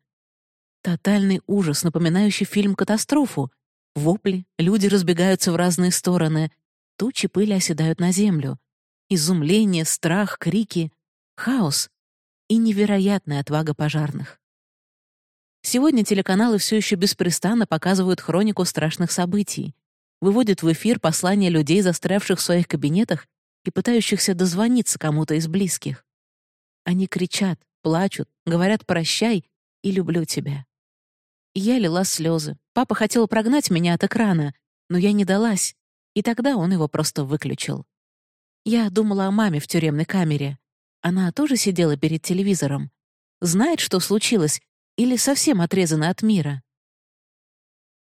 Тотальный ужас, напоминающий фильм «Катастрофу». Вопли, люди разбегаются в разные стороны. Тучи пыли оседают на землю. Изумление, страх, крики, хаос и невероятная отвага пожарных. Сегодня телеканалы все еще беспрестанно показывают хронику страшных событий, выводят в эфир послания людей, застрявших в своих кабинетах и пытающихся дозвониться кому-то из близких. Они кричат, плачут, говорят «прощай» и «люблю тебя». Я лила слезы. Папа хотел прогнать меня от экрана, но я не далась, и тогда он его просто выключил. Я думала о маме в тюремной камере. Она тоже сидела перед телевизором. Знает, что случилось, или совсем отрезана от мира.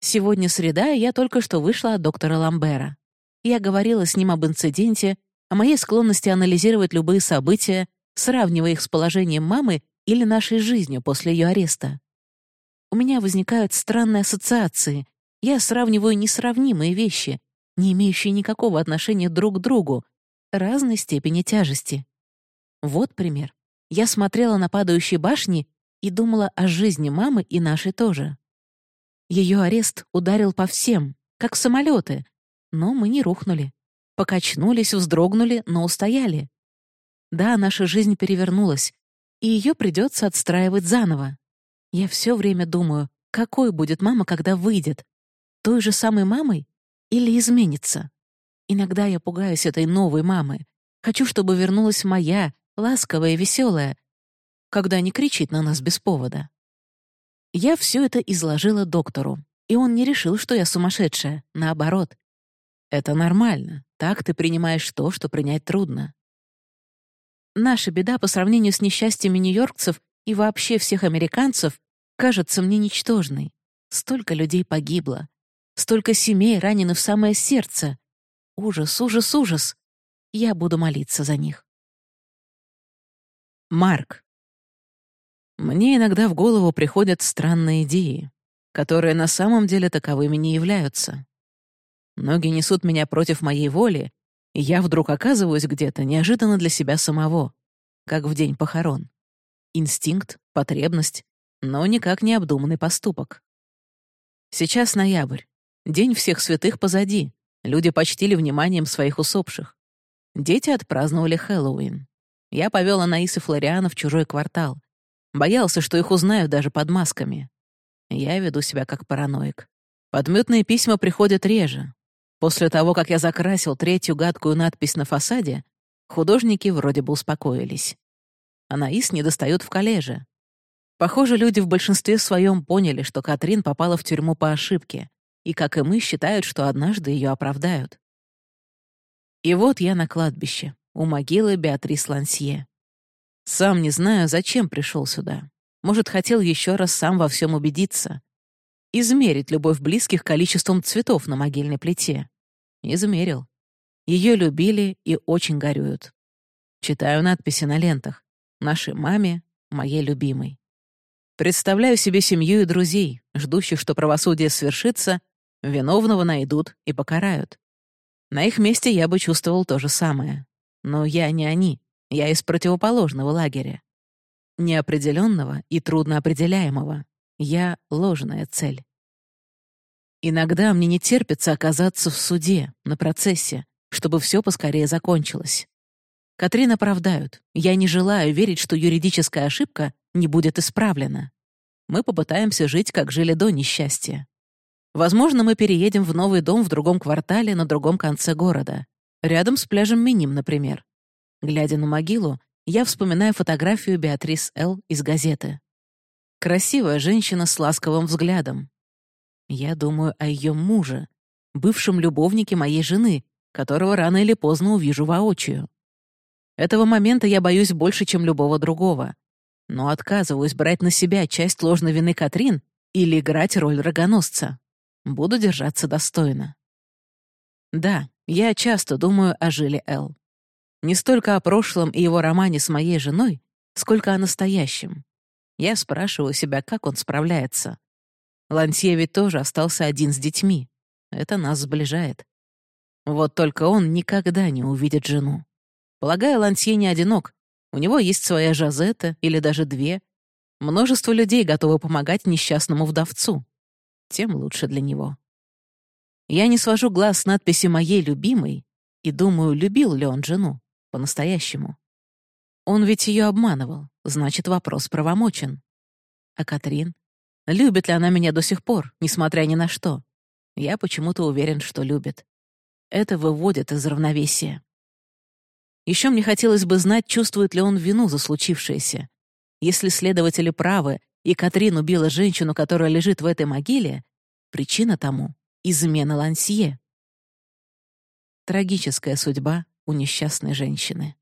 Сегодня среда, и я только что вышла от доктора Ламбера. Я говорила с ним об инциденте, о моей склонности анализировать любые события, сравнивая их с положением мамы или нашей жизнью после ее ареста. У меня возникают странные ассоциации. Я сравниваю несравнимые вещи, не имеющие никакого отношения друг к другу, разной степени тяжести. Вот пример. Я смотрела на падающие башни и думала о жизни мамы и нашей тоже. Ее арест ударил по всем, как самолеты, но мы не рухнули. Покачнулись, вздрогнули, но устояли. Да, наша жизнь перевернулась, и ее придется отстраивать заново. Я все время думаю, какой будет мама, когда выйдет? Той же самой мамой или изменится? Иногда я пугаюсь этой новой мамы. Хочу, чтобы вернулась моя, ласковая веселая, когда не кричит на нас без повода. Я все это изложила доктору, и он не решил, что я сумасшедшая. Наоборот. Это нормально. Так ты принимаешь то, что принять трудно. Наша беда по сравнению с несчастьями нью-йоркцев и вообще всех американцев кажется мне ничтожной. Столько людей погибло. Столько семей ранены в самое сердце. Ужас, ужас, ужас. Я буду молиться за них. Марк. Мне иногда в голову приходят странные идеи, которые на самом деле таковыми не являются. Ноги несут меня против моей воли, и я вдруг оказываюсь где-то неожиданно для себя самого, как в день похорон. Инстинкт, потребность, но никак не обдуманный поступок. Сейчас ноябрь. День всех святых позади. Люди почтили вниманием своих усопших. Дети отпраздновали Хэллоуин. Я повел Анаис и Флориана в чужой квартал. Боялся, что их узнают даже под масками. Я веду себя как параноик. Подметные письма приходят реже. После того, как я закрасил третью гадкую надпись на фасаде, художники вроде бы успокоились. Анаис не достает в коллеже. Похоже, люди в большинстве своем поняли, что Катрин попала в тюрьму по ошибке, и, как и мы, считают, что однажды ее оправдают. И вот я на кладбище, у могилы Беатрис Лансье. Сам не знаю, зачем пришел сюда. Может, хотел еще раз сам во всем убедиться. Измерить любовь близких количеством цветов на могильной плите. Измерил. Ее любили и очень горюют. Читаю надписи на лентах. Нашей маме, моей любимой. Представляю себе семью и друзей, ждущих, что правосудие свершится, виновного найдут и покарают. На их месте я бы чувствовал то же самое. Но я не они. Я из противоположного лагеря. Неопределенного и трудноопределяемого. Я — ложная цель. Иногда мне не терпится оказаться в суде, на процессе, чтобы все поскорее закончилось. Катрин оправдают. Я не желаю верить, что юридическая ошибка не будет исправлена. Мы попытаемся жить, как жили до несчастья. Возможно, мы переедем в новый дом в другом квартале на другом конце города. Рядом с пляжем Миним, например. Глядя на могилу, я вспоминаю фотографию Беатрис Л. из газеты. Красивая женщина с ласковым взглядом. Я думаю о ее муже, бывшем любовнике моей жены, которого рано или поздно увижу воочию. Этого момента я боюсь больше, чем любого другого. Но отказываюсь брать на себя часть ложной вины Катрин или играть роль рогоносца. Буду держаться достойно. Да, я часто думаю о Жиле Эл. Не столько о прошлом и его романе с моей женой, сколько о настоящем. Я спрашиваю себя, как он справляется. Лансье ведь тоже остался один с детьми. Это нас сближает. Вот только он никогда не увидит жену. Полагаю, Лансье не одинок. У него есть своя Жазета или даже две. Множество людей готовы помогать несчастному вдовцу. Тем лучше для него. Я не свожу глаз с надписи «Моей любимой» и думаю, любил ли он жену. По-настоящему. Он ведь ее обманывал, значит, вопрос правомочен. А Катрин? Любит ли она меня до сих пор, несмотря ни на что? Я почему-то уверен, что любит. Это выводит из равновесия. Еще мне хотелось бы знать, чувствует ли он вину за случившееся. Если следователи правы, и Катрин убила женщину, которая лежит в этой могиле, причина тому — измена Лансье. Трагическая судьба у несчастной женщины.